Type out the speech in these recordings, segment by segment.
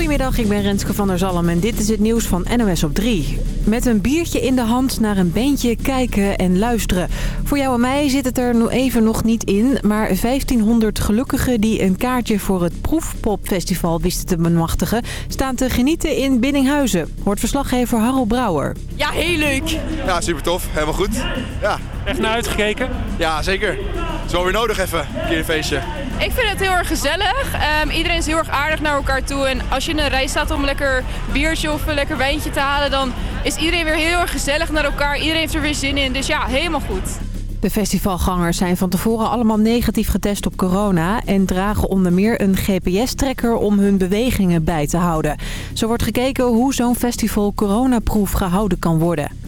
Goedemiddag, ik ben Renske van der Zalm en dit is het nieuws van NOS op 3. Met een biertje in de hand naar een beentje kijken en luisteren. Voor jou en mij zit het er nu even nog niet in... maar 1500 gelukkigen die een kaartje voor het Proefpopfestival wisten te bemachtigen... staan te genieten in Biddinghuizen, hoort verslaggever Harold Brouwer. Ja, heel leuk. Ja, super tof. Helemaal goed. Ja, Echt naar uitgekeken? ja zeker. Het is wel weer nodig even, een keer een feestje. Ik vind het heel erg gezellig. Ehm, iedereen is heel erg aardig naar elkaar toe. En als je in een rij staat om een lekker biertje of een lekker wijntje te halen... dan is iedereen weer heel erg gezellig naar elkaar. Iedereen heeft er weer zin in. Dus ja, helemaal goed. De festivalgangers zijn van tevoren allemaal negatief getest op corona... en dragen onder meer een GPS-trekker om hun bewegingen bij te houden. Zo wordt gekeken hoe zo'n festival coronaproef gehouden kan worden.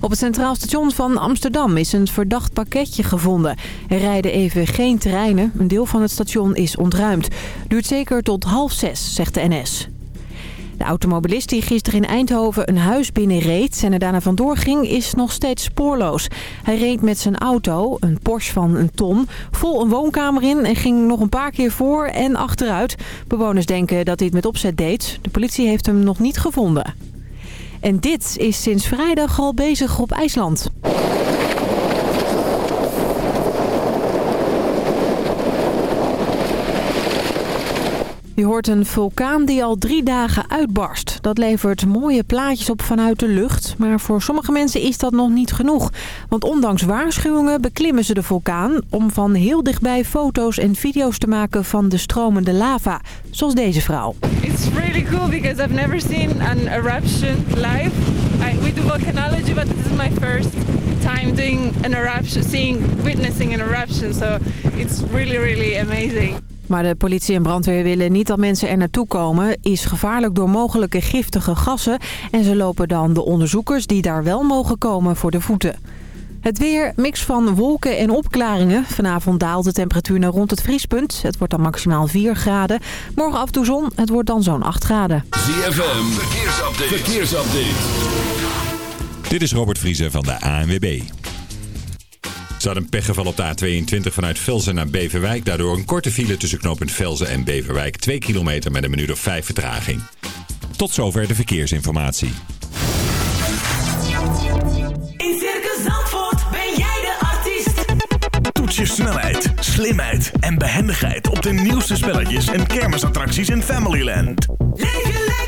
Op het Centraal Station van Amsterdam is een verdacht pakketje gevonden. Er rijden even geen treinen. Een deel van het station is ontruimd. Duurt zeker tot half zes, zegt de NS. De automobilist die gisteren in Eindhoven een huis binnenreed en er daarna vandoor ging, is nog steeds spoorloos. Hij reed met zijn auto, een Porsche van een ton, vol een woonkamer in en ging nog een paar keer voor en achteruit. Bewoners denken dat hij het met opzet deed. De politie heeft hem nog niet gevonden. En dit is sinds vrijdag al bezig op IJsland. Je hoort een vulkaan die al drie dagen uitbarst. Dat levert mooie plaatjes op vanuit de lucht. Maar voor sommige mensen is dat nog niet genoeg. Want ondanks waarschuwingen beklimmen ze de vulkaan... om van heel dichtbij foto's en video's te maken van de stromende lava. Zoals deze vrouw. It's really cool because I've never seen an eruption live. I, we do volcanology, but this is my first time doing an eruption, seeing, witnessing an eruption. So it's really, really amazing. Maar de politie en brandweer willen niet dat mensen er naartoe komen. Is gevaarlijk door mogelijke giftige gassen. En ze lopen dan de onderzoekers die daar wel mogen komen voor de voeten. Het weer, mix van wolken en opklaringen. Vanavond daalt de temperatuur naar rond het vriespunt. Het wordt dan maximaal 4 graden. Morgen af en toe zon, het wordt dan zo'n 8 graden. ZFM, verkeersupdate. verkeersupdate. Dit is Robert Vriezen van de ANWB. Staat een pechgeval op de A22 vanuit Velzen naar Beverwijk. Daardoor een korte file tussen knooppunt Velzen en Beverwijk. 2 kilometer met een minuut of 5 vertraging. Tot zover de verkeersinformatie. In Circus Zandvoort ben jij de artiest. Toets je snelheid, slimheid en behendigheid op de nieuwste spelletjes en kermisattracties in Familyland. Leef lekker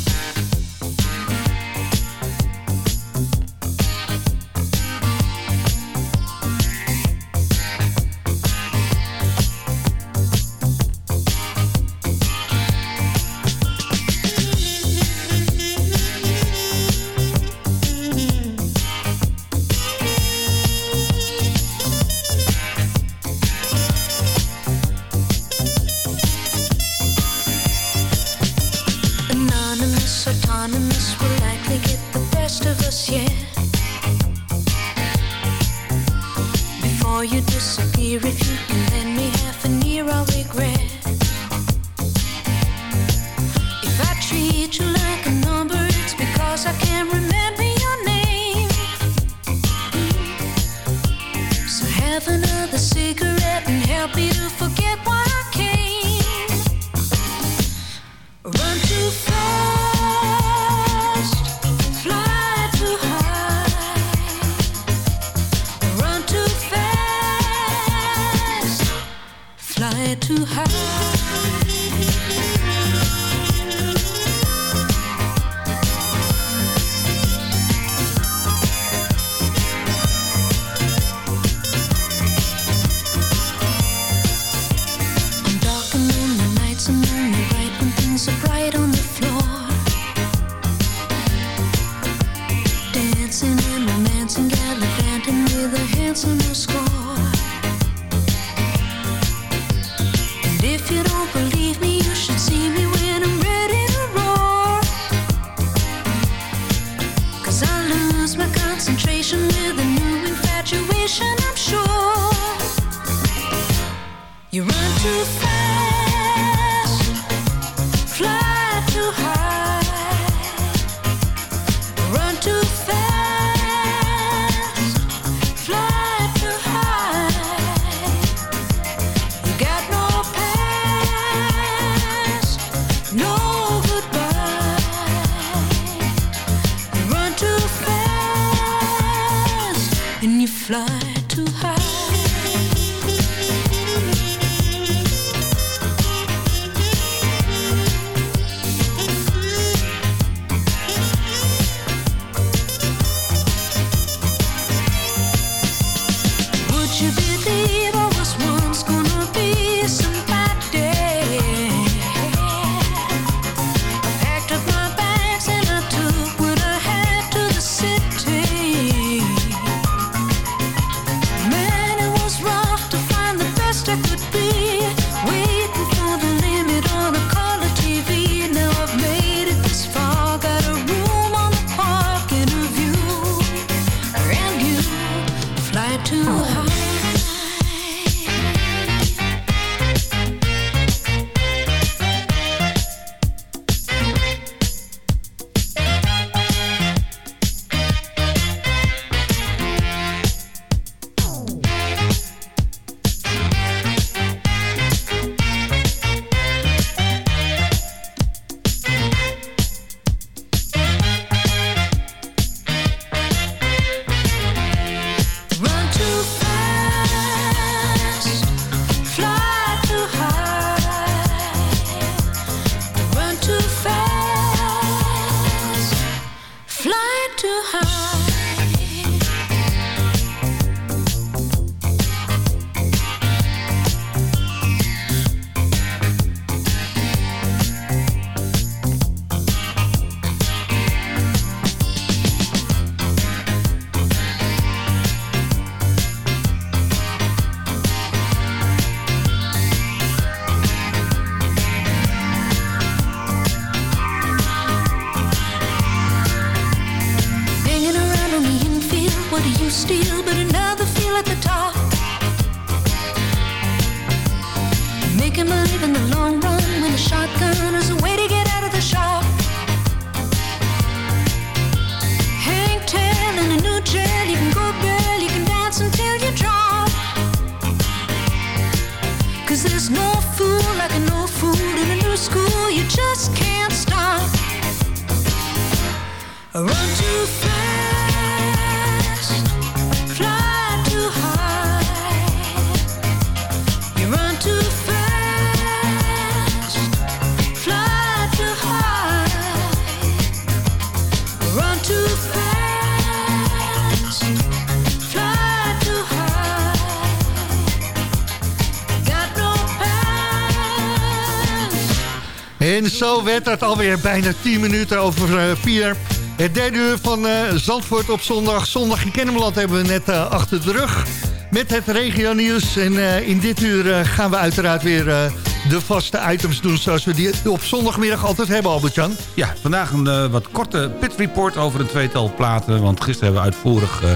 En zo werd het alweer bijna 10 minuten over eh, 4. Het derde uur van eh, Zandvoort op zondag. Zondag in Kennemerland hebben we net eh, achter de rug. Met het regionieuws. En eh, in dit uur eh, gaan we uiteraard weer eh, de vaste items doen... zoals we die op zondagmiddag altijd hebben, Albert-Jan. Ja, vandaag een eh, wat korte pit report over een tweetal platen. Want gisteren hebben we uitvoerig eh,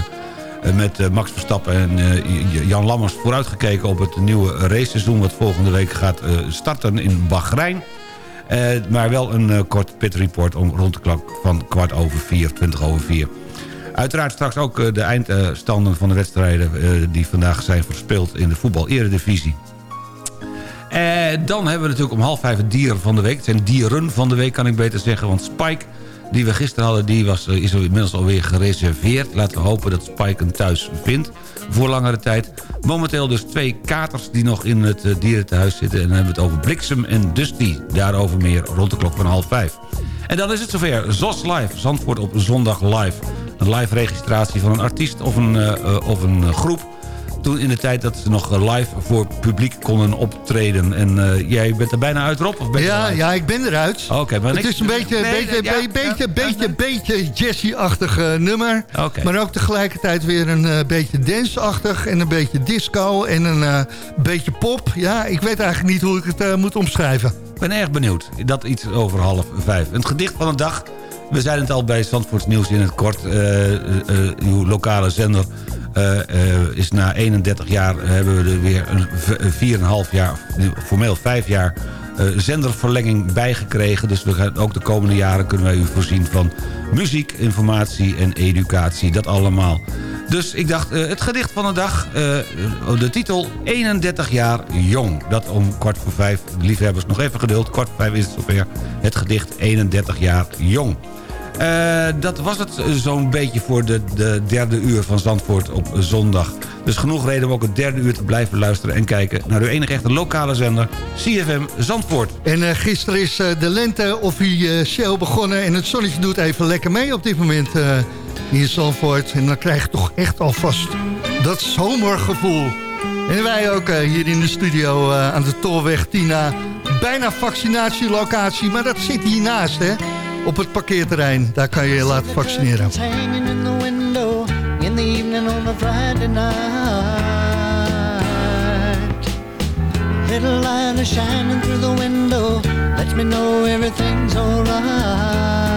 eh, met eh, Max Verstappen en eh, Jan Lammers vooruitgekeken... op het nieuwe raceseizoen wat volgende week gaat eh, starten in Bahrein. Eh, maar wel een eh, kort pit report om rond de klok van kwart over vier, twintig over vier. Uiteraard straks ook eh, de eindstanden van de wedstrijden... die vandaag zijn verspeeld in de voetbal-eredivisie. Dan hebben we natuurlijk om half vijf het dier van de week. Het zijn dieren van de week, kan ik beter zeggen. Want Spike, die we gisteren hadden, die was, eh, is inmiddels alweer gereserveerd. Laten we hopen dat Spike hem thuis vindt voor langere tijd. Momenteel dus twee katers die nog in het eh, dierentehuis zitten. En dan hebben we het over Bliksem en Dusty. Daarover meer rond de klok van half vijf. En dan is het zover. ZOS Live, Zandvoort op zondag live. Een live registratie van een artiest of een, eh, of een groep toen in de tijd dat ze nog eh, live voor publiek konden optreden. En eh, jij bent er bijna uit, Rob? Of ben Ja, ja, ik ben eruit. Oké, maar Het is een beetje, Nee, beetje, ja, beetje, ja, beetje, ja, beetje, beetje Jessie-achtig eh, nummer. Oké. Maar ook tegelijkertijd weer een beetje dance-achtig en een beetje disco en een beetje pop. Ja, ik weet eigenlijk niet hoe ik het moet omschrijven. Ik ben erg benieuwd. Dat iets over half vijf. Het gedicht van de dag. We zeiden het al bij Zandvoorts Nieuws in het kort. uw lokale zender is na 31 jaar... hebben we er weer een v- een 4,5 jaar, formeel 5 jaar... eh, zenderverlenging bijgekregen. Dus we gaan, ook de komende jaren kunnen wij u voorzien van muziek, informatie en educatie. Dat allemaal. Dus ik dacht, eh, het gedicht van de dag, eh, de titel 31 jaar jong. Dat om kwart voor vijf, liefhebbers nog even geduld. Kwart voor vijf is het zover, het gedicht 31 jaar jong. Eh, dat was het zo'n beetje voor de, de derde uur van Zandvoort op zondag. Dus genoeg reden om ook het derde uur te blijven luisteren... en kijken naar uw enige echte lokale zender, CFM Zandvoort. En eh, gisteren is eh, de lente officieel begonnen... en het zonnetje doet even lekker mee op dit moment in Zandvoort. En dan krijg je toch echt alvast dat zomergevoel. En wij ook hier in de studio aan de Tolweg Tina. Bijna vaccinatielocatie, maar dat zit hiernaast, hè? Op het parkeerterrein. Daar kan je je laten vaccineren. Little light is shining through the window, lets me know everything's alright.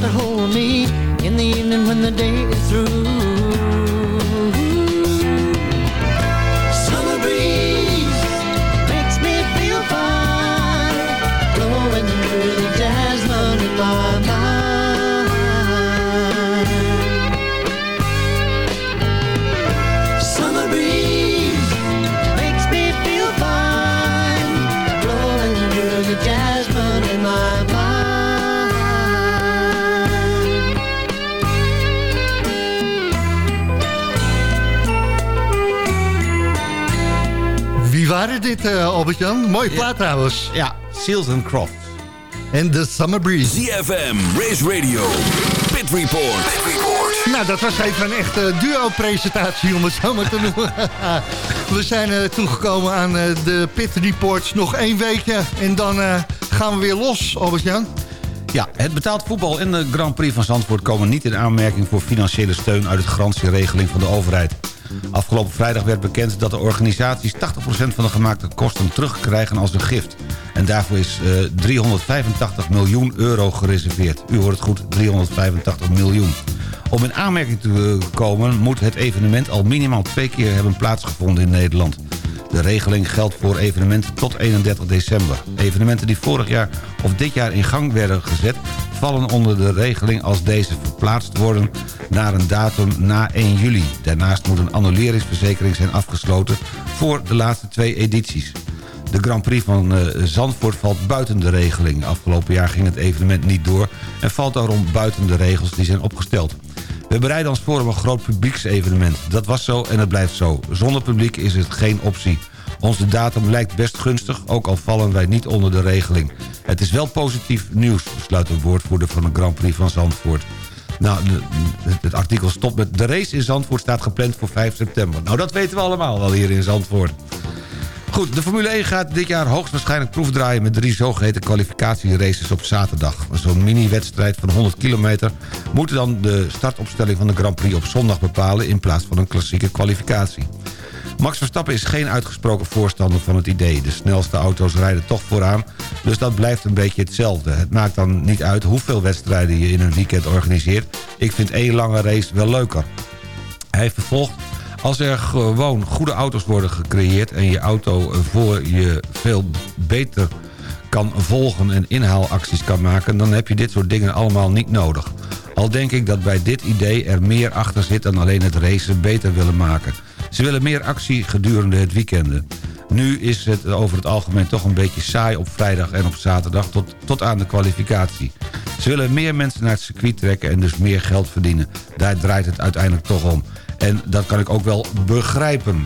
To hold me in the evening when the day is through. Waren dit, eh, Albert-Jan? Mooie plaat trouwens. Ja, Seals and Crofts. En The Summer Breeze. ZFM, Race Radio, Pit Report. Nou, dat was even een echte duo-presentatie, om het zo maar te noemen. we zijn eh, toegekomen aan eh, de Pit Reports. Nog één weekje en dan eh, gaan we weer los, Albert-Jan. Ja, het betaald voetbal en de Grand Prix van Zandvoort... komen niet in aanmerking voor financiële steun... uit de garantieregeling van de overheid. Afgelopen vrijdag werd bekend dat de organisaties 80% van de gemaakte kosten terugkrijgen als een gift. En daarvoor is eh, 385 miljoen euro gereserveerd. U hoort het goed, 385 miljoen. Om in aanmerking te eh, komen moet het evenement al minimaal twee keer hebben plaatsgevonden in Nederland. De regeling geldt voor evenementen tot 31 december. Evenementen die vorig jaar of dit jaar in gang werden gezet... vallen onder de regeling als deze verplaatst worden naar een datum na 1 juli. Daarnaast moet een annuleringsverzekering zijn afgesloten voor de laatste twee edities. De Grand Prix van eh, Zandvoort valt buiten de regeling. Afgelopen jaar ging het evenement niet door... en valt daarom buiten de regels die zijn opgesteld. We bereiden ons voor op een groot publieksevenement. Dat was zo en het blijft zo. Zonder publiek is het geen optie. Onze datum lijkt best gunstig, ook al vallen wij niet onder de regeling. Het is wel positief nieuws, besluit een woordvoerder van de Grand Prix van Zandvoort. Nou, het artikel stopt met... De race in Zandvoort staat gepland voor 5 september. Nou, dat weten we allemaal wel hier in Zandvoort. Goed, de Formule 1 gaat dit jaar hoogstwaarschijnlijk proefdraaien... met drie zogeheten kwalificatieraces op zaterdag. Zo'n mini-wedstrijd van 100 kilometer... moet dan de startopstelling van de Grand Prix op zondag bepalen... in plaats van een klassieke kwalificatie. Max Verstappen is geen uitgesproken voorstander van het idee. De snelste auto's rijden toch vooraan, dus dat blijft een beetje hetzelfde. Het maakt dan niet uit hoeveel wedstrijden je in een weekend organiseert. Ik vind één lange race wel leuker. Hij vervolgt... Als er gewoon goede auto's worden gecreëerd... en je auto voor je veel beter kan volgen en inhaalacties kan maken... dan heb je dit soort dingen allemaal niet nodig. Al denk ik dat bij dit idee er meer achter zit... dan alleen het racen beter willen maken. Ze willen meer actie gedurende het weekenden. Nu is het over het algemeen toch een beetje saai op vrijdag en op zaterdag... tot, tot aan de kwalificatie. Ze willen meer mensen naar het circuit trekken en dus meer geld verdienen. Daar draait het uiteindelijk toch om. En dat kan ik ook wel begrijpen.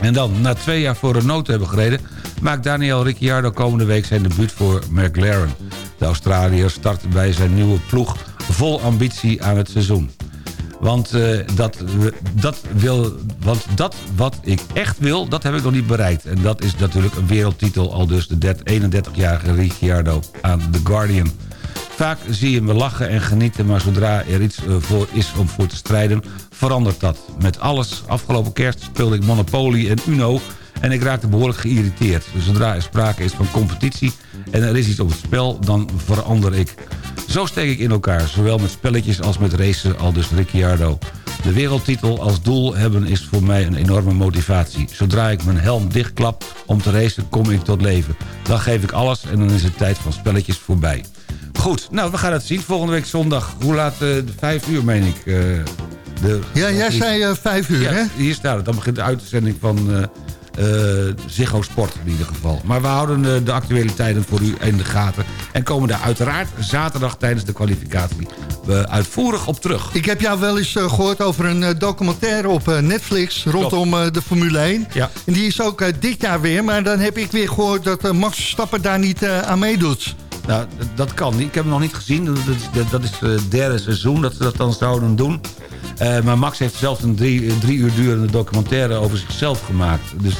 En dan, na twee jaar voor Renault te hebben gereden... maakt Daniel Ricciardo komende week zijn debuut voor McLaren. De Australiër start bij zijn nieuwe ploeg vol ambitie aan het seizoen. Want, eh, dat, dat wil, want dat wat ik echt wil, dat heb ik nog niet bereikt. En dat is natuurlijk een wereldtitel, al dus de 31-jarige Ricciardo aan The Guardian. Vaak zie je me lachen en genieten, maar zodra er iets eh, voor is om voor te strijden, verandert dat. Met alles, afgelopen kerst speelde ik Monopoly en Uno en ik raakte behoorlijk geïrriteerd. Zodra er sprake is van competitie en er is iets op het spel, dan verander ik. Zo steek ik in elkaar, zowel met spelletjes als met racen, al dus Ricciardo. De wereldtitel als doel hebben is voor mij een enorme motivatie. Zodra ik mijn helm dichtklap om te racen, kom ik tot leven. Dan geef ik alles en dan is de tijd van spelletjes voorbij. Goed, nou, we gaan het zien. Volgende week zondag, hoe laat? eh, vijf uur, meen ik. eh, de, Ja, jij zei eh, vijf uur, ja, hè? hier staat het. Dan begint de uitzending van Ziggo Sport in ieder geval. Maar we houden eh, de actualiteiten voor u in de gaten. En komen daar uiteraard zaterdag tijdens de kwalificatie eh, uitvoerig op terug. Ik heb jou wel eens eh, gehoord over een eh, documentaire op eh, Netflix... rondom eh, de Formule 1. Ja. En die is ook eh, dit jaar weer. Maar dan heb ik weer gehoord dat eh, Max Verstappen daar niet eh, aan meedoet. Nou, dat kan niet. Ik heb hem nog niet gezien. Dat is, dat- is eh, het derde seizoen dat ze dat dan zouden doen. Eh, maar Max heeft zelfs een drie, drie uur durende documentaire over zichzelf gemaakt. Dus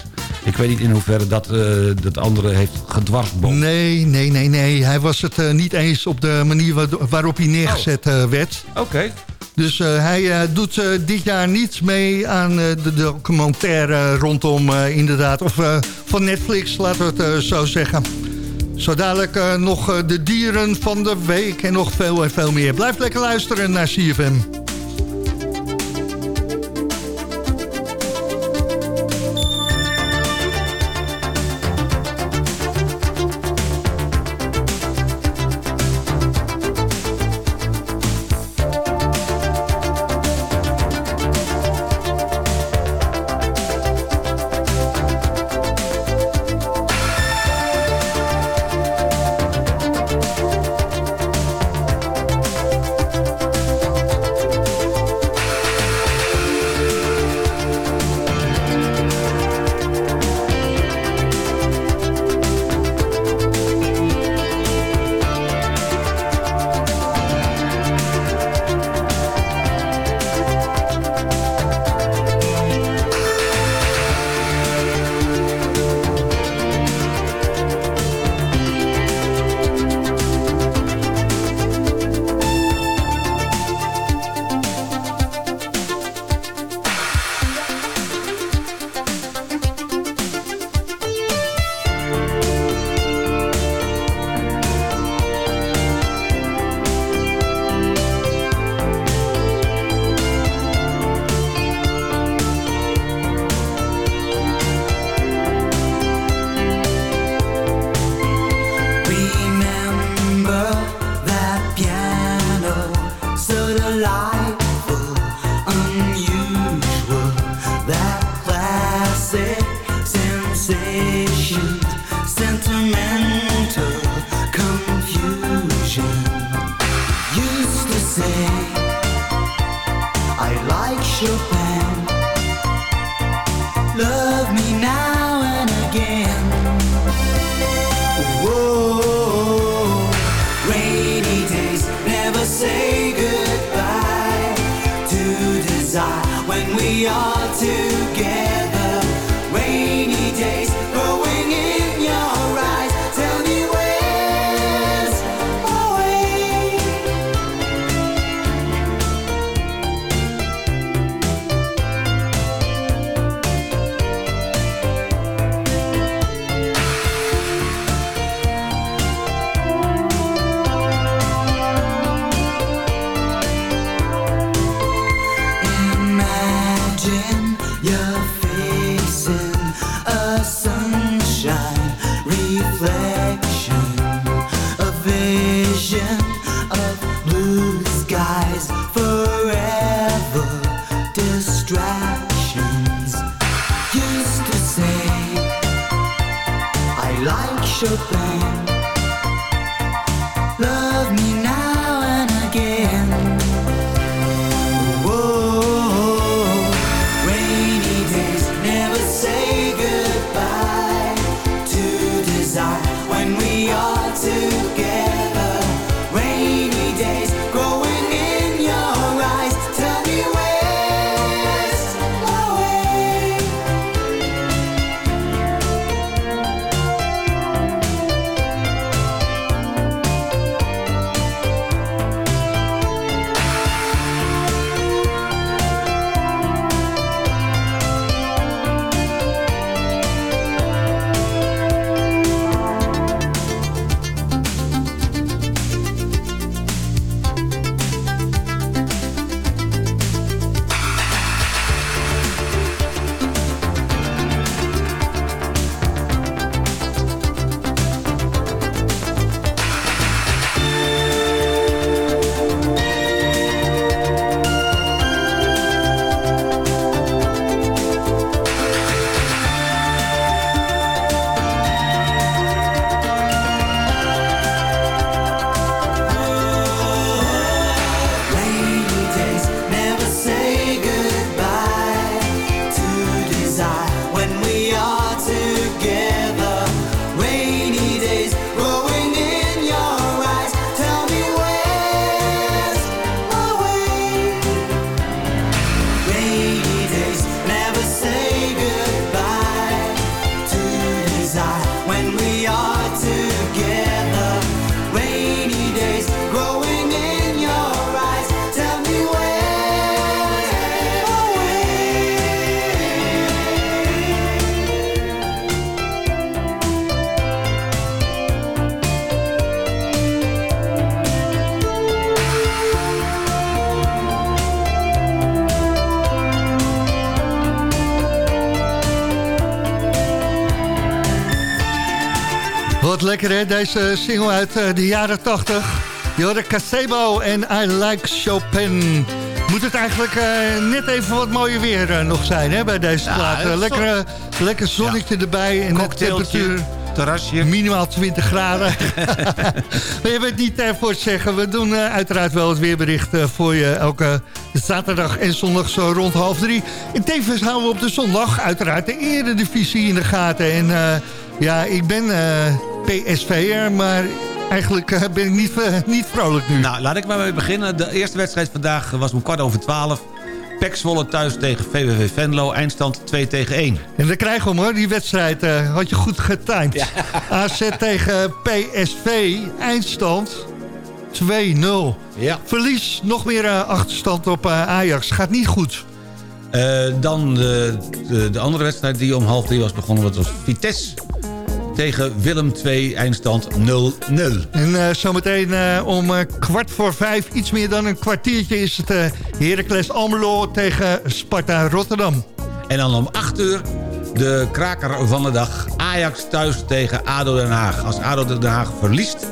ik weet niet in hoeverre dat, eh, dat andere heeft gedwarsboomd. Nee, nee, nee, nee. Hij was het eh, niet eens op de manier wa- waarop hij neergezet eh, werd. Oké. Dus hij doet dit jaar niet mee aan de documentaire rondom inderdaad... of van Netflix, laten we het zo zeggen. Zo dadelijk nog de dieren van de week en nog veel en veel meer. Blijf lekker luisteren naar CFM. Wat lekker hè, deze single uit eh, de jaren 80. Jorde Casebo en I Like Chopin. Moet het eigenlijk eh, net even wat mooier weer eh, nog zijn hè, bij deze plaat. lekker, lekker zonnetje erbij en de temperatuur terrasje. minimaal 20 graden. we hebben het niet eh, voor het zeggen. We doen uiteraard wel het weerbericht voor je elke zaterdag en zondag zo rond half drie. En tevens houden we op de zondag uiteraard de eredivisie in de gaten. En ja, ik ben PSV'er, maar eigenlijk eh, ben ik niet, eh, niet vrolijk nu. Nou, laat ik maar mee beginnen. De eerste wedstrijd vandaag was om kwart over twaalf. Pek Zwolle thuis tegen VVV Venlo. Eindstand 2 tegen 1. En dan krijgen we hem hoor, die wedstrijd. eh, had je goed getimed. AZ tegen PSV, eindstand 2-0. Ja. Verlies, nog meer achterstand op Ajax. Gaat niet goed. Dan de, de, de andere wedstrijd die om half drie was begonnen. Dat was Vitesse tegen Willem 2. Eindstand 0-0. En eh, zometeen eh, om eh, kwart voor vijf, iets meer dan een kwartiertje... is het eh Heracles Almelo tegen Sparta Rotterdam. En dan om 8 uur de kraker van de dag. Ajax thuis tegen ADO Den Haag. Als ADO Den Haag verliest,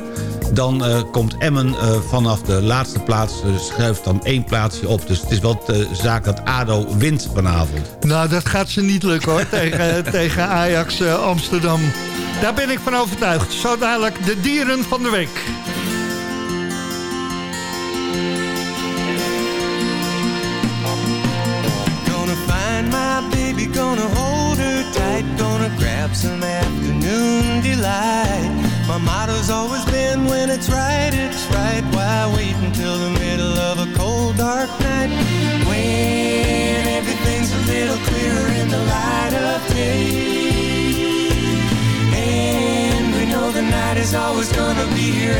dan eh, komt Emmen eh, vanaf de laatste plaats... eh, schuift dan één plaatsje op. Dus het is wel de zaak dat ADO wint vanavond. Nou, dat gaat ze niet lukken hoor, tegen, tegen Ajax Amsterdam. Daar ben ik van overtuigd. Zo dadelijk de dieren van de week. Gonna find my baby, gonna hold her tight, gonna grab some afternoon delight. My motto's always been when it's right, it's right. Why wait until the middle of a cold, dark night? When everything's a little clearer in the light of day. And we know the night is always gonna be here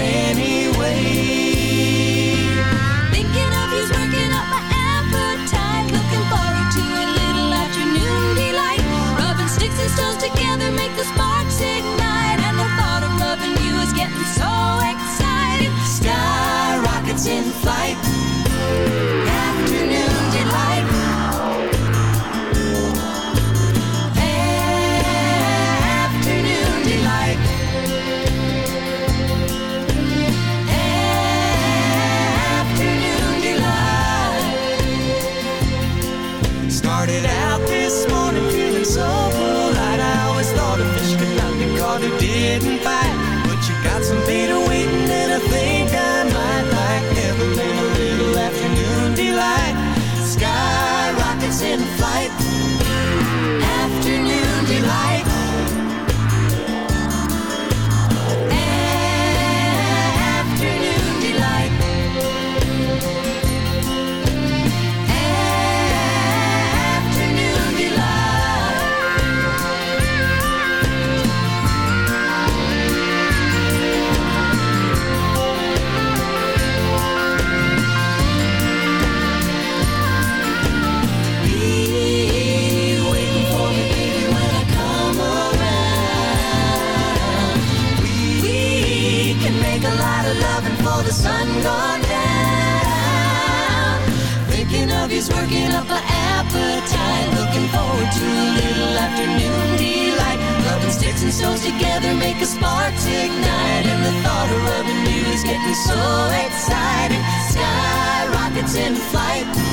so exciting. Sky rockets in flight.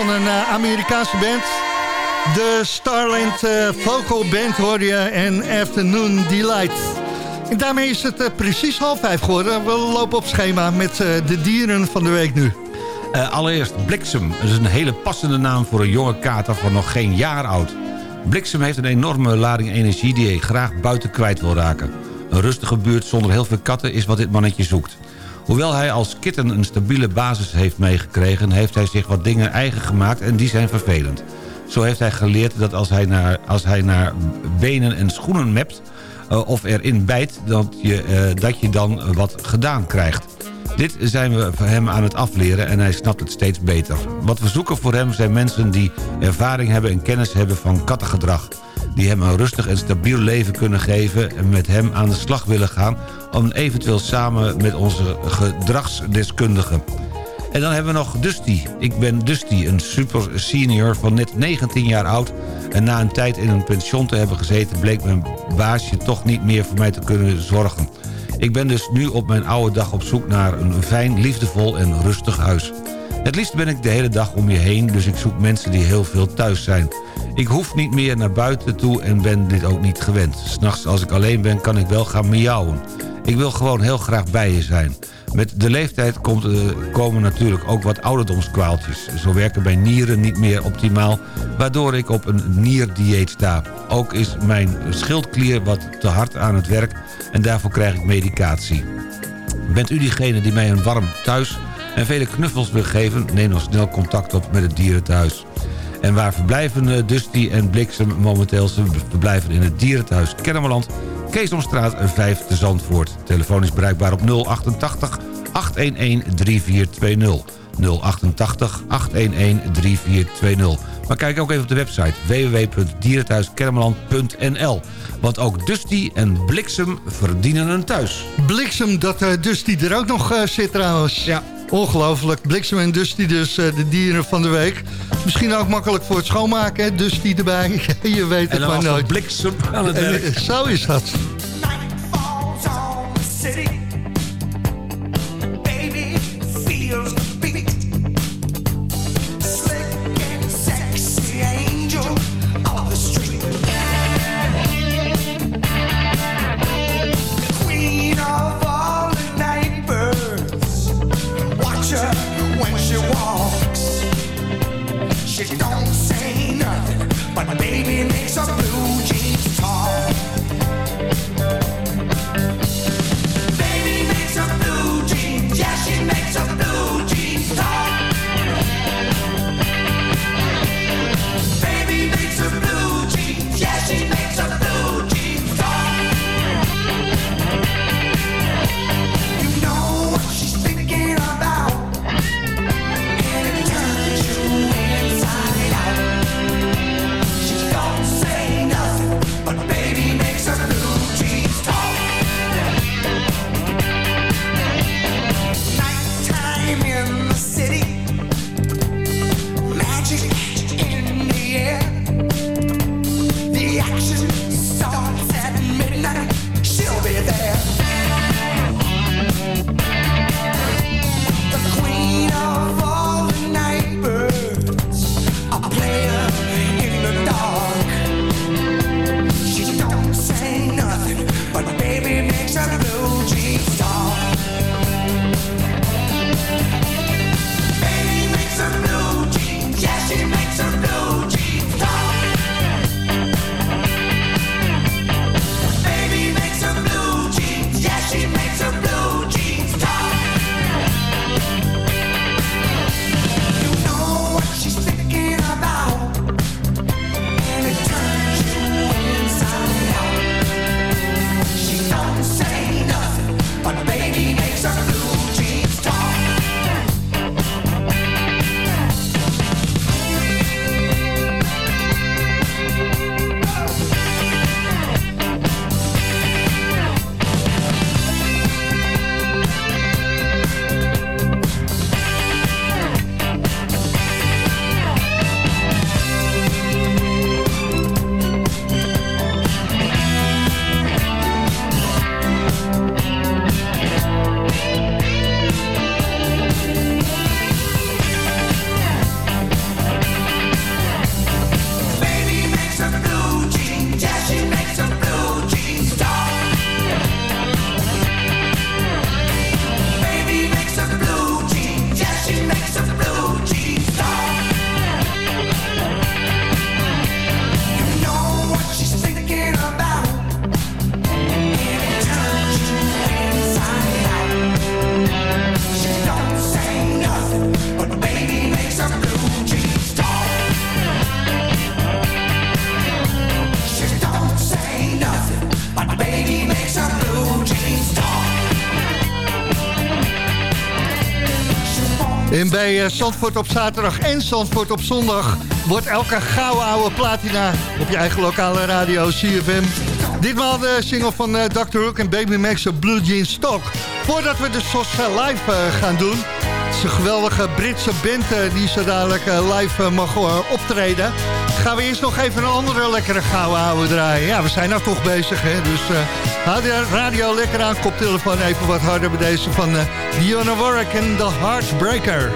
Van een eh, Amerikaanse band. De Starland eh, Vocal Band hoor je en Afternoon Delight. En daarmee is het eh, precies half vijf geworden. We lopen op schema met de dieren van de week nu. Allereerst Bliksem. Dat is een hele passende naam voor een jonge kater van nog geen jaar oud. Bliksem heeft een enorme lading energie die hij graag buiten kwijt wil raken. Een rustige buurt zonder heel veel katten is wat dit mannetje zoekt. Hoewel hij als kitten een stabiele basis heeft meegekregen... heeft hij zich wat dingen eigen gemaakt en die zijn vervelend. Zo heeft hij geleerd dat als hij naar, als hij naar benen en schoenen mept... eh, of erin bijt, dat je, eh, dat je dan wat gedaan krijgt. Dit zijn we voor hem aan het afleren en hij snapt het steeds beter. Wat we zoeken voor hem zijn mensen die ervaring hebben en kennis hebben van kattengedrag. Die hem een rustig en stabiel leven kunnen geven en met hem aan de slag willen gaan... om eventueel samen met onze gedragsdeskundige. En dan hebben we nog Dusty. Ik ben Dusty, een super senior van net 19 jaar oud... en na een tijd in een pension te hebben gezeten... bleek mijn baasje toch niet meer voor mij te kunnen zorgen. Ik ben dus nu op mijn oude dag op zoek naar een fijn, liefdevol en rustig huis. Het liefst ben ik de hele dag om je heen, dus ik zoek mensen die heel veel thuis zijn. Ik hoef niet meer naar buiten toe en ben dit ook niet gewend. S'nachts als ik alleen ben kan ik wel gaan miauwen. Ik wil gewoon heel graag bij je zijn. Met de leeftijd komt, eh, komen natuurlijk ook wat ouderdomskwaaltjes. Zo werken mijn nieren niet meer optimaal, waardoor ik op een nierdieet sta. Ook is mijn schildklier wat te hard aan het werk en daarvoor krijg ik medicatie. Bent u diegene die mij een warm thuis en vele knuffels wil geven... neem dan snel contact op met het dierenthuis. En waar verblijven eh, Dusty en Bliksem momenteel? Ze verblijven in het dierenthuis Kennemerland... Keesomstraat 5 te Zandvoort. Telefoon is bereikbaar op 088 811 3420. 088 811 3420. Maar kijk ook even op de website www.dierenthuiskennemerland.nl. Want ook Dusty en Bliksem verdienen een thuis. Bliksem, dat eh, Dusty er ook nog eh, zit trouwens. Ja. Ongelooflijk. Bliksem en Dusty dus eh, de dieren van de week. Misschien ook makkelijk voor het schoonmaken, hè? Dusty erbij. Je weet het En dan maar nooit. bliksem aan het En, werk. eh, Zo is dat. city. Don't say nothing, but my baby makes her bij eh, Zandvoort op zaterdag en Zandvoort op zondag... wordt elke gouden oude platina op je eigen lokale radio CFM. Ditmaal de single van eh, Dr. Hook en Baby Max Blue Jeans Stock. Voordat we de SOS eh, live gaan doen... Het is een geweldige Britse band die zo dadelijk live mag optreden. Gaan we eerst nog even een andere lekkere gouden oude draaien. Ja, we zijn nou toch bezig, hè. Dus hou de radio lekker aan, koptelefoon even wat harder bij deze van eh Dionne Warwick en The Heartbreaker.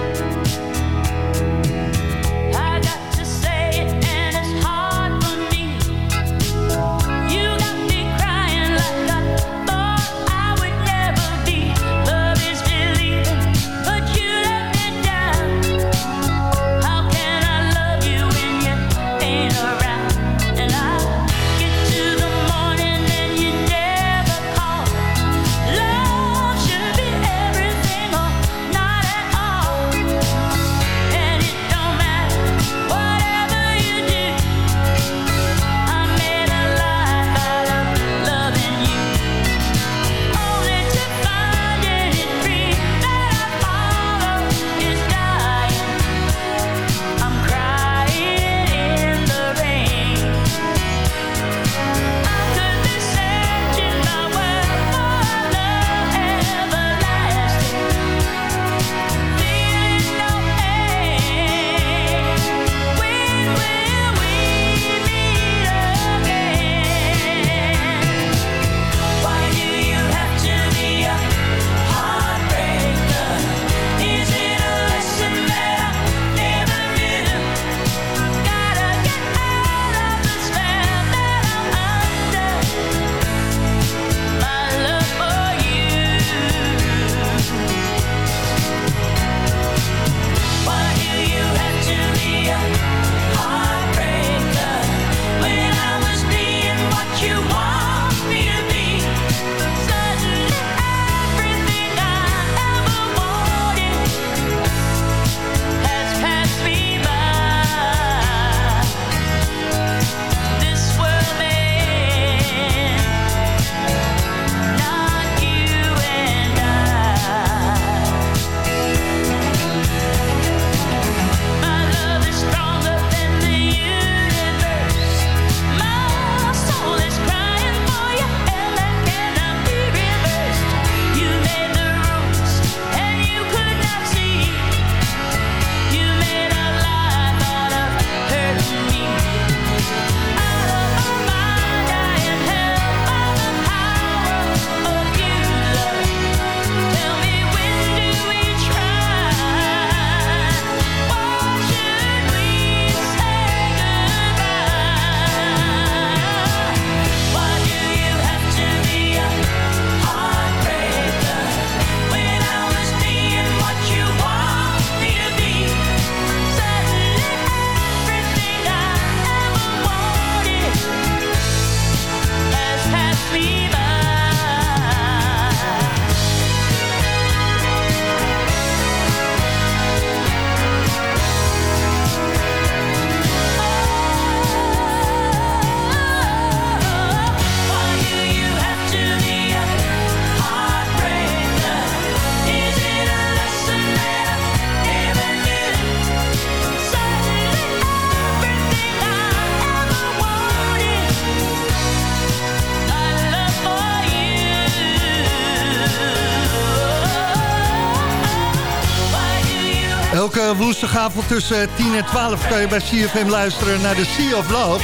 Tussen 10 en 12 kan je bij CFM luisteren naar de Sea of Love.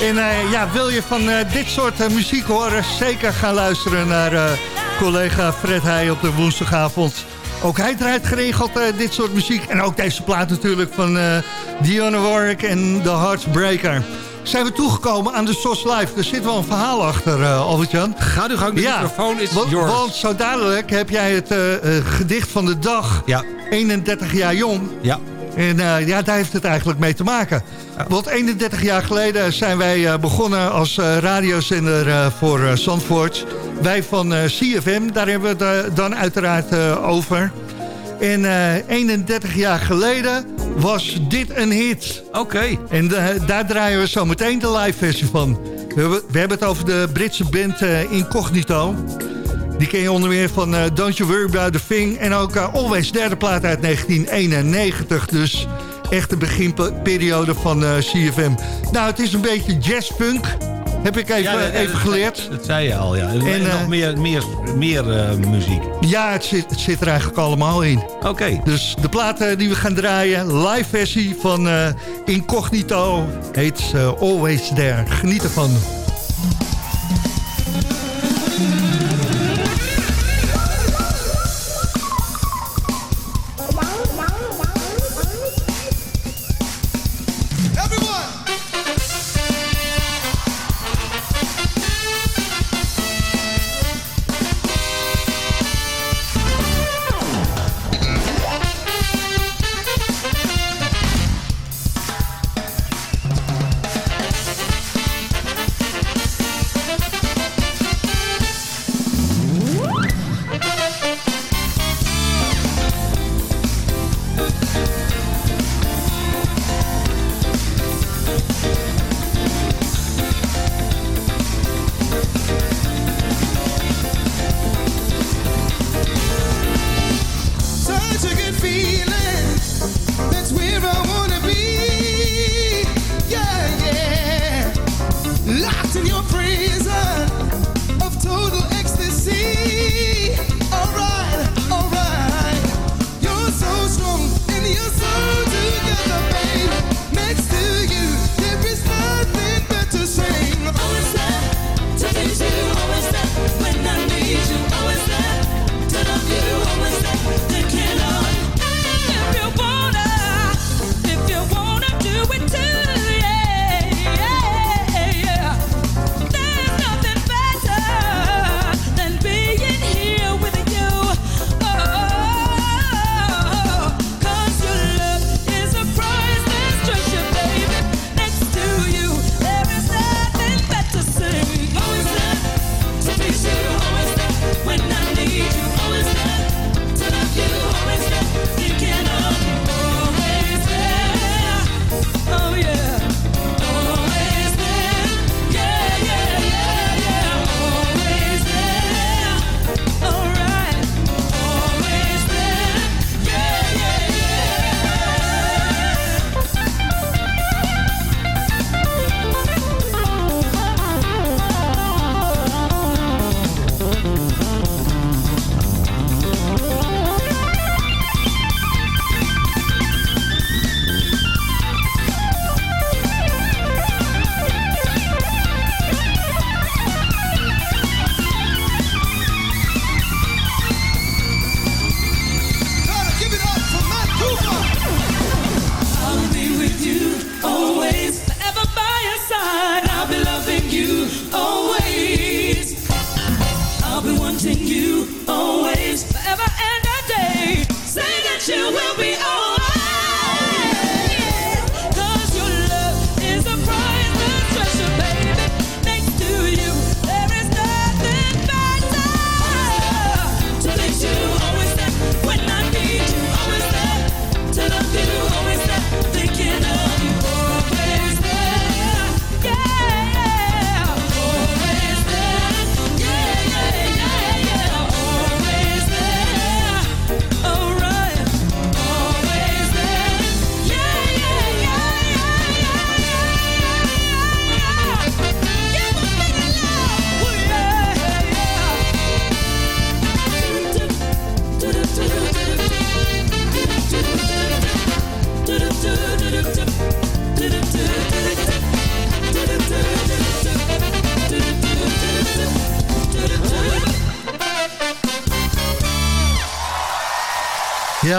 En eh, ja, wil je van eh, dit soort eh, muziek horen, zeker gaan luisteren naar collega Fred Heij op de woensdagavond. Ook hij draait geregeld dit soort muziek. En ook deze plaat natuurlijk van Dionne Warwick en The Heartbreaker. Zijn we toegekomen aan de SOS Live. Er zit wel een verhaal achter, Albert-Jan. Ga uw gang, de microfoon is want, yours. Want zo dadelijk heb jij het gedicht van de dag. Ja. 31 jaar jong. Ja. En eh, ja, daar heeft het eigenlijk mee te maken. Want 31 jaar geleden zijn wij eh, begonnen als eh, radiozender voor Zandvoort. Wij van CFM, daar hebben we het dan uiteraard over. En eh, 31 jaar geleden was dit een hit. Oké. En daar draaien we zo meteen de live versie van. We hebben, we hebben het over de Britse band Incognito. Die ken je onder meer van eh, Don't You Worry About The Thing. En ook eh, Always, derde plaat uit 1991. Dus echt de beginperiode van eh, CFM. Nou, het is een beetje jazzpunk. Heb ik even, Ja, even dat- geleerd. Dat zei je al, ja. En, En, nog meer, meer, meer muziek. Ja, het zit, het zit er eigenlijk allemaal in. Oké. Dus de plaat eh, die we gaan draaien, live versie van Incognito, heet Always There. Geniet ervan.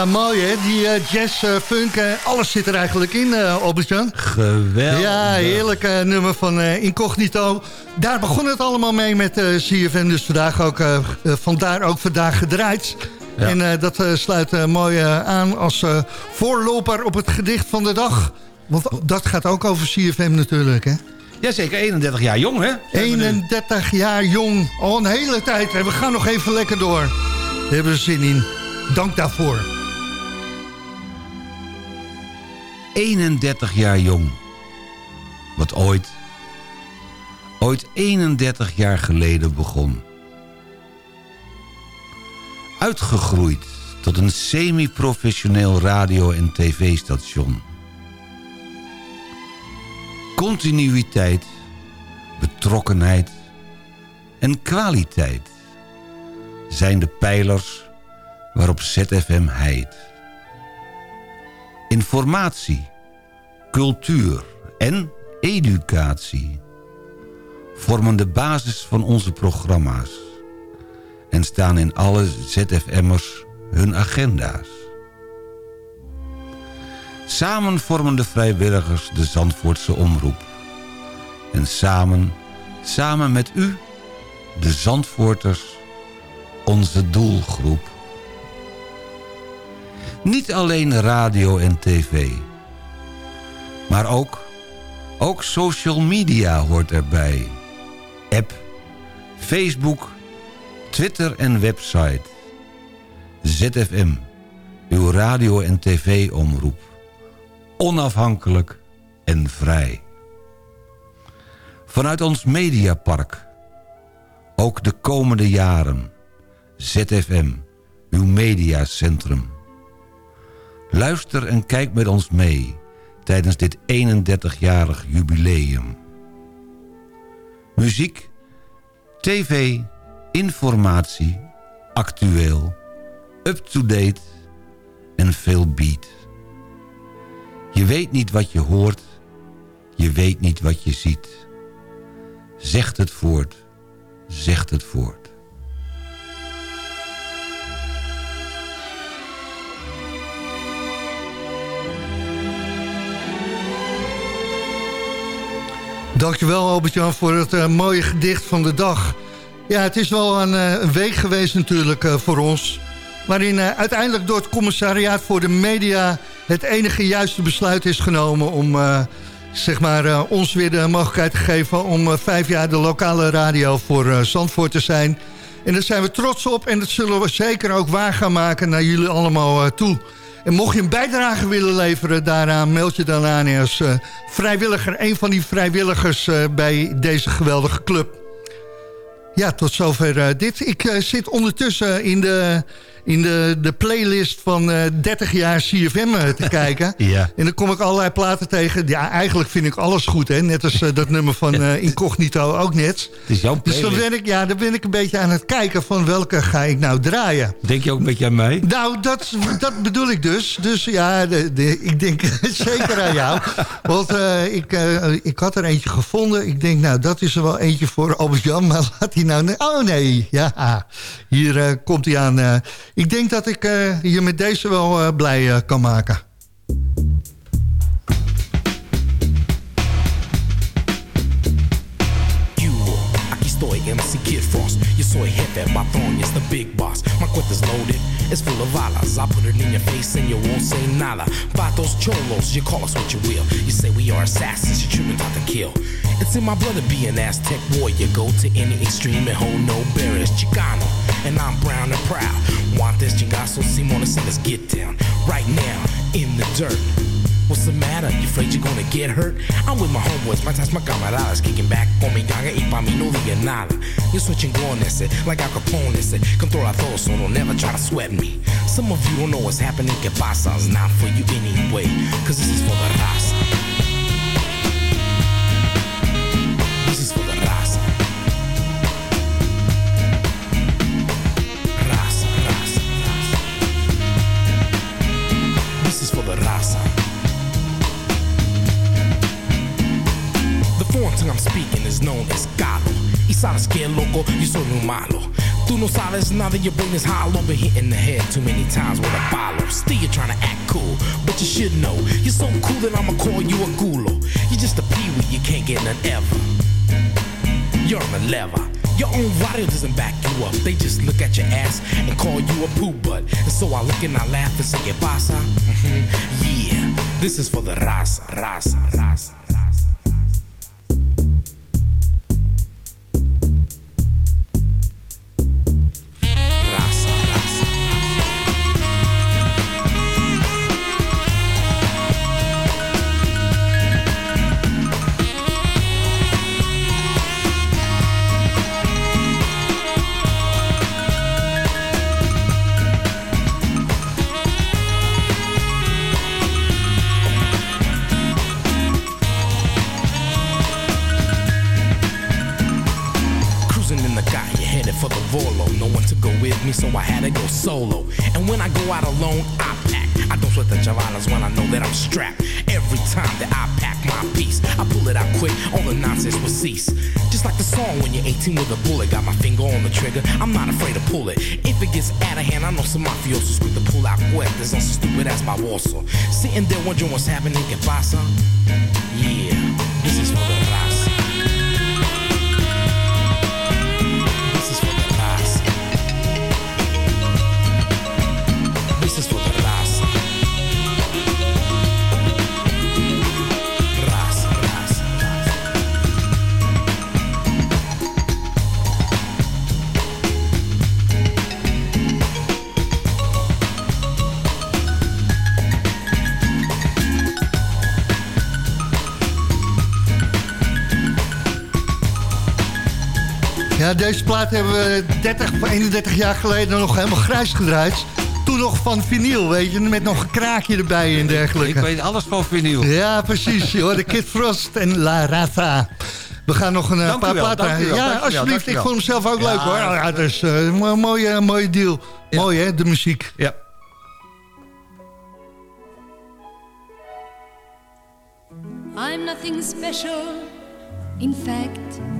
Ja, mooi hè, die eh, jazz, eh, funk, eh, alles zit er eigenlijk in, Albert-Jan. Geweldig. Ja, heerlijk nummer van Incognito. Daar begon het allemaal mee met CFM, dus vandaag ook, vandaar ook vandaag gedraaid. Ja. En dat sluit mooi aan als voorloper op het gedicht van de dag. Want dat gaat ook over CFM natuurlijk, hè? Jazeker, 31 jaar jong, hè? 31 jaar jong, al een hele tijd. En we gaan nog even lekker door. Daar hebben we zin in. Dank daarvoor. 31 jaar jong. Wat ooit, ooit 31 jaar geleden begon. Uitgegroeid tot een semi-professioneel radio- en tv-station. Continuïteit, betrokkenheid en kwaliteit zijn de pijlers waarop ZFM heidt. Informatie, cultuur en educatie vormen de basis van onze programma's en staan in alle ZFM'ers hun agenda's. Samen vormen de vrijwilligers de Zandvoortse Omroep. En samen, samen met u, de Zandvoorters, onze doelgroep. Niet alleen radio en tv, maar ook, ook social media hoort erbij. App, Facebook, Twitter en website. ZFM, uw radio- en tv-omroep. Onafhankelijk en vrij. Vanuit ons Mediapark. Ook de komende jaren. ZFM, uw mediacentrum. Luister en kijk met ons mee tijdens dit 31-jarig jubileum. Muziek, tv, informatie, actueel, up-to-date en veel beat. Je weet niet wat je hoort, je weet niet wat je ziet. Zegt het voort, zegt het voort. Dankjewel Albert-Jan voor het eh, mooie gedicht van de dag. Ja, het is wel een, eh, week geweest natuurlijk eh, voor ons. Waarin uiteindelijk door het commissariaat voor de media... het enige juiste besluit is genomen om zeg maar, ons weer de mogelijkheid te geven... om vijf jaar de lokale radio voor Zandvoort te zijn. En daar zijn we trots op en dat zullen we zeker ook waar gaan maken naar jullie allemaal toe. En mocht je een bijdrage willen leveren daaraan, meld je dan aan als eh, vrijwilliger. Een van die vrijwilligers eh, bij deze geweldige club. Ja, tot zover eh, dit. Ik zit ondertussen in de, in de, de playlist van eh 30 jaar CFM eh, te kijken. Ja. En dan kom ik allerlei platen tegen. Ja, eigenlijk vind ik alles goed, hè. Net als eh, dat nummer van eh, Incognito ook net. Het is jouw Dus dan playlist. ben, ik, ja, dan ben ik een beetje aan het kijken van welke ga ik nou draaien. Denk je ook een beetje aan mij? Nou, dat, dat bedoel ik dus. Dus ja, de, de, ik denk zeker aan jou. Want ik, ik had er eentje gevonden. Ik denk, nou, dat is er wel eentje voor Albert-Jan. Maar laat hij nou... Oh nee, ja, hier komt hij aan. Eh. ik denk dat ik eh, je met deze wel eh, blij eh, kan maken. Soy jefe, it's the big boss. My cuenta's loaded, it's full of balas. I put it in your face and you won't say nada. Vatos cholos, you call us what you will. You say we are assassins, you're treat out to kill. It's in my to be an Aztec warrior. Go to any extreme and hold no barriers. Chicano, and I'm brown and proud. Want this chingazo, Simona, let's get down. Right now, in the dirt. What's the matter? You afraid you're gonna get hurt? I'm with my homeboys, my ties, my camaradas Kicking back con mi ganga y pa' mí no diga nada Yo soy chingón ese, like Al Capone ese Controla todo, so don't never try to sweat me Some of you don't know what's happening, que pasa It's not for you anyway, cause this is for the raza I'm speaking is known as Galo. Y sabes que loco, yo soy muy malo. Tú no sabes nada, your brain is hollow. Been hit in the head too many times with a bottle. Still you're trying to act cool, but you should know. You're so cool that I'ma call you a gulo. You're just a peewee, you can't get none ever. You're on the lever. Your own radio doesn't back you up. They just look at your ass and call you a poo butt. And so I look and I laugh and say, ¿Qué pasa? Mhm. Yeah, this is for the raza, raza, raza. Some mafiosos with the pull out cuerdas on stupid ass my balsa. Sitting there wondering what's happening, que pasa? deze plaat hebben we 30 31 jaar geleden nog helemaal grijs gedraaid. Toen nog van vinyl, weet je, met nog een kraakje erbij en dergelijke. Ik weet alles van vinyl. Ja, precies. Hoor, de Kid Frost en La Rata. We gaan nog een eh, paar platen. Ja, alsjeblieft. Ik vond hem zelf ook leuk hoor. Ja, dus eh, een mooie, mooie deal. Mooi hè, de muziek. Ja. I'm nothing special, in fact...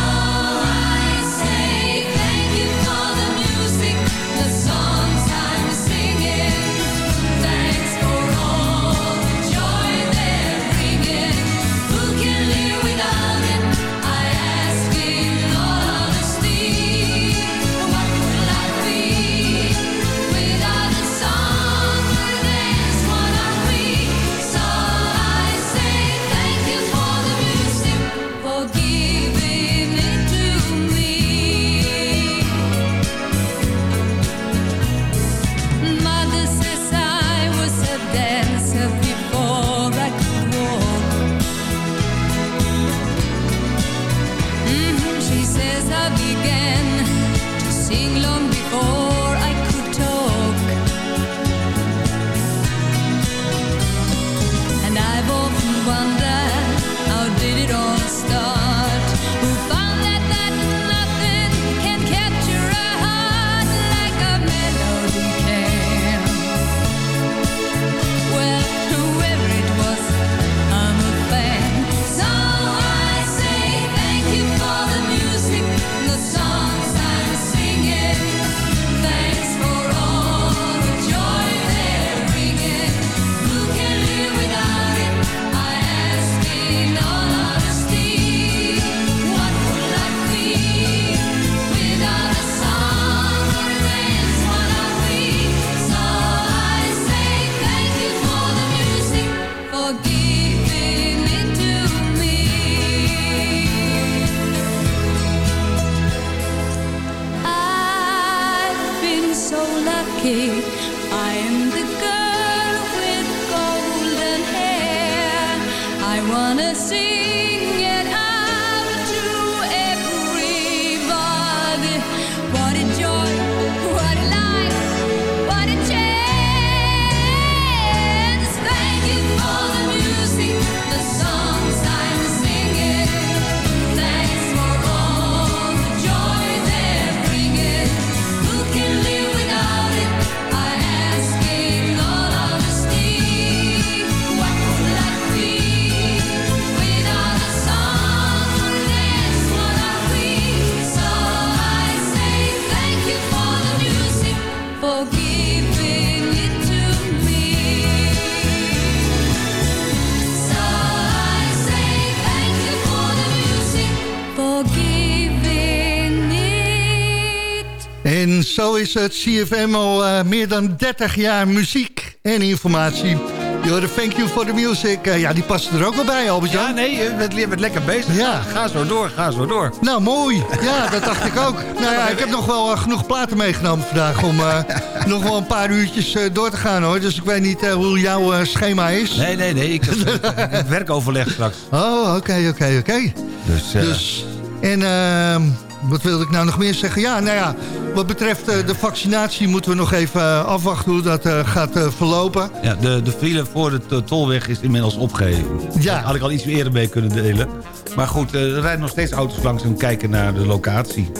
En zo is het CFM al eh, meer dan 30 jaar muziek en informatie. Jorden, thank you for the music. Eh, ja, die past er ook wel bij, albertje. Ja, nee, je bent lekker bezig. Ja. Ga zo door, ga zo door. Nou, mooi. Ja, dat dacht ik ook. Nou ja, ik heb nog wel eh, genoeg platen meegenomen vandaag... om nog wel een paar uurtjes door te gaan, hoor. Dus ik weet niet hoe jouw schema is. Nee, nee, nee. Ik heb werkoverleg straks. Oh, oké, oké, oké. Okay. Dus... dus en... Ehm, wat wilde ik nou nog meer zeggen? Ja, nou ja, wat betreft eh, de vaccinatie moeten we nog even eh, afwachten hoe dat eh, gaat verlopen. Ja, de, de file voor de to- tolweg is inmiddels opgeheven. Ja. Dat had ik al iets eerder mee kunnen delen. Maar goed, er rijden nog steeds auto's langs en kijken naar de locatie.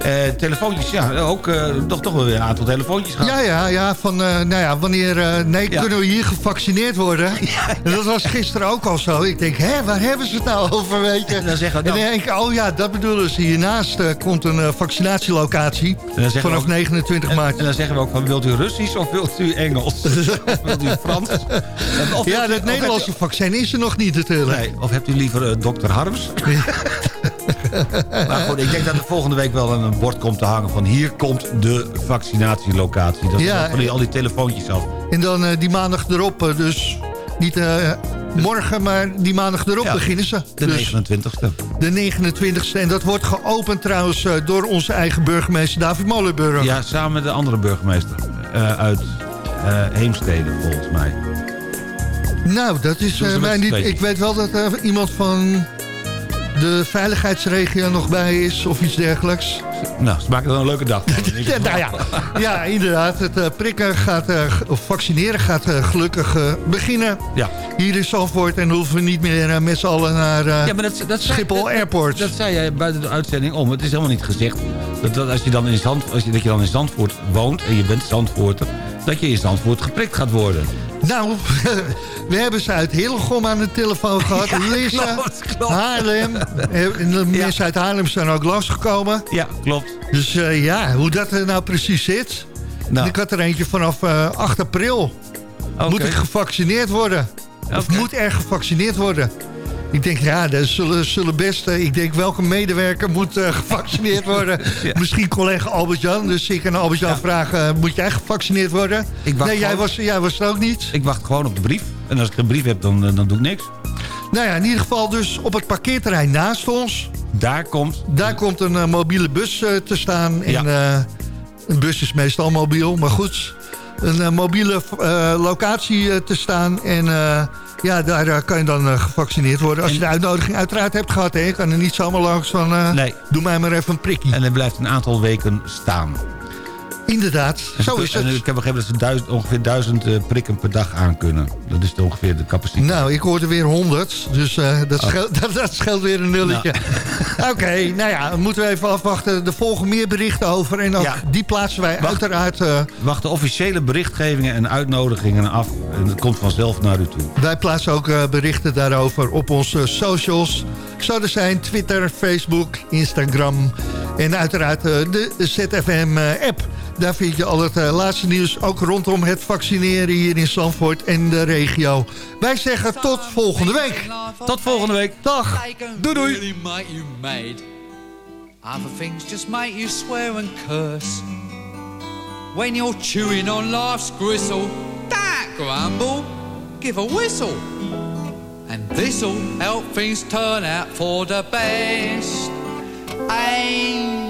Eh, telefoontjes, ja, ook eh, toch, toch wel weer een aantal telefoontjes gehad. Ja, ja, ja, van, eh, nou ja, wanneer, nee, kunnen we hier gevaccineerd worden? En dat was gisteren ook al zo. Ik denk, hè, waar hebben ze het nou over, weet je? En dan zeggen we En dan- dan denk ik, oh ja, dat bedoelen ze. Hiernaast komt een vaccinatielocatie En dan zeggen we vanaf ook- 29 maart. En dan zeggen we ook van, wilt u Russisch of wilt u Engels? of wilt u Frans? Of ja, het Nederlandse vaccin is er nog niet natuurlijk. Nee, of hebt u liever dokter Harms? maar goed, ik denk dat er volgende week wel een bord komt te hangen van... hier komt de vaccinatielocatie. Dat Ja. van die, al die telefoontjes af. En dan eh, die maandag erop, eh, dus niet eh, morgen, maar die maandag erop Ja, beginnen ze. De Dus 29e. de 29e. En dat wordt geopend trouwens eh, door onze eigen burgemeester David Molenburg. Ja, samen met de andere burgemeester eh, uit eh, Heemstede, volgens mij. Nou, dat is eh, z'n niet. Ik weet wel dat er iemand van de veiligheidsregio nog bij is of iets dergelijks. Nou, ze maken er een leuke dag Ja, nou ja, ja, inderdaad. Het eh, prikken gaat, eh, of vaccineren gaat eh, gelukkig beginnen. Ja. Hier in Zandvoort en hoeven we niet meer met z'n allen naar eh, Ja, maar dat, dat zei- Schiphol dat- Airport. Dat zei jij buiten de uitzending om. Het is helemaal niet gezegd dat, dat als je dan in Zand, als je, dat je dan in Zandvoort woont en je bent Zandvoorter, dat je in Zandvoort geprikt gaat worden. Nou, we hebben ze uit Hillegom aan de telefoon gehad. Ja, Lissa, klopt, klopt. Haarlem. Eh, de mensen uit Haarlem zijn ook langsgekomen. Ja, klopt. Dus eh, ja, hoe dat er nou precies zit. Nou. Ik had er eentje vanaf eh, 8 april. Oké. Moet ik gevaccineerd worden? Of Oké. moet er gevaccineerd worden? Ik denk, ja, dat zullen, zullen best... eh, ik denk, welke medewerker moet eh, gevaccineerd worden? Ja. Misschien collega Albert-Jan. Dus ik kan Albert-Jan Ja. vragen, eh, moet jij gevaccineerd worden? Nee, jij was, jij was er ook niet. Ik wacht gewoon op de brief. En als ik een brief heb, dan, dan doe ik niks. Nou ja, in ieder geval dus op het parkeerterrein naast ons. Daar komt... Daar komt een mobiele bus te staan. En, Ja. een bus is meestal mobiel, maar goed. Een mobiele locatie te staan. En ja, daar eh, kan je dan eh, gevaccineerd worden. Als je de uitnodiging uiteraard hebt gehad. Hè. Je kan er niet zomaar langs van... eh, Nee. Doe mij maar even een prikkie. En hij blijft een aantal weken staan. Inderdaad, zo is En het. ik heb begrepen dat ze duizend, ongeveer duizend eh, prikken per dag aan kunnen. Dat is ongeveer de capaciteit. Nou, ik hoorde weer 100. Dus eh, dat, Oh. scheelt, dat, dat scheelt weer een nulletje. Oké, nou ja, moeten we even afwachten. Er volgen meer berichten over. En ook Ja. die plaatsen wij Wacht. uiteraard... eh, Wacht de officiële berichtgevingen en uitnodigingen af. En het komt vanzelf naar u toe. Wij plaatsen ook berichten daarover op onze socials. Zou er zijn Twitter, Facebook, Instagram en uiteraard de ZFM-app. Daar vind je al het eh, laatste nieuws, ook rondom het vaccineren hier in Zandvoort en de regio. Wij zeggen tot volgende week. Tot volgende week. Dag. Doei doei. Other things just make you swear and curse. When you're chewing on life's gristle, that grumble, give a whistle. And this'll help things turn out for the best. And